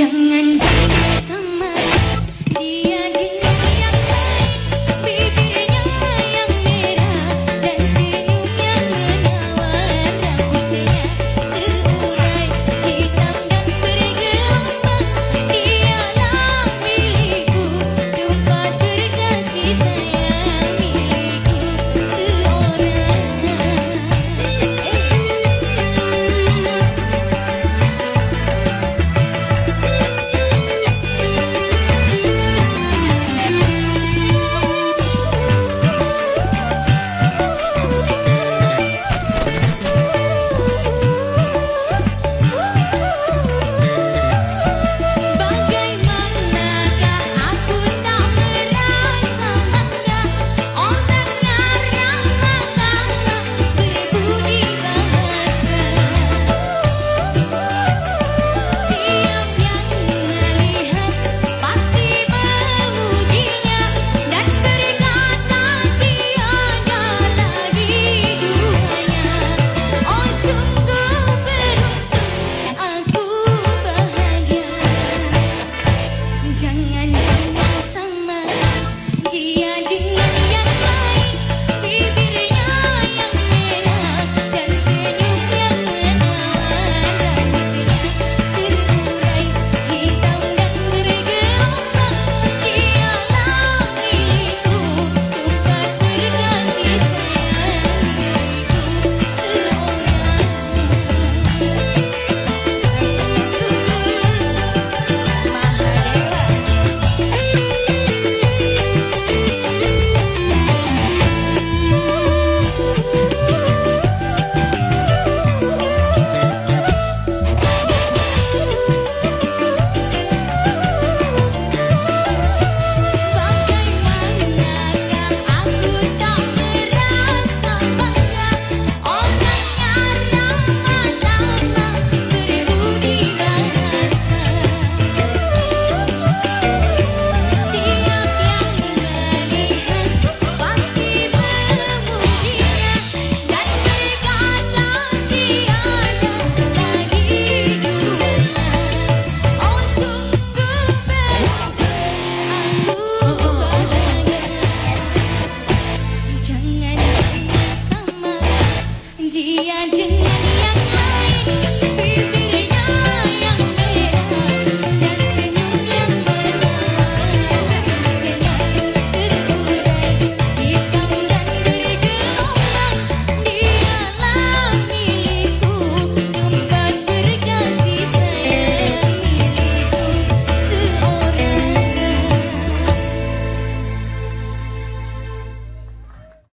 jangan jangan Yeah. imagine.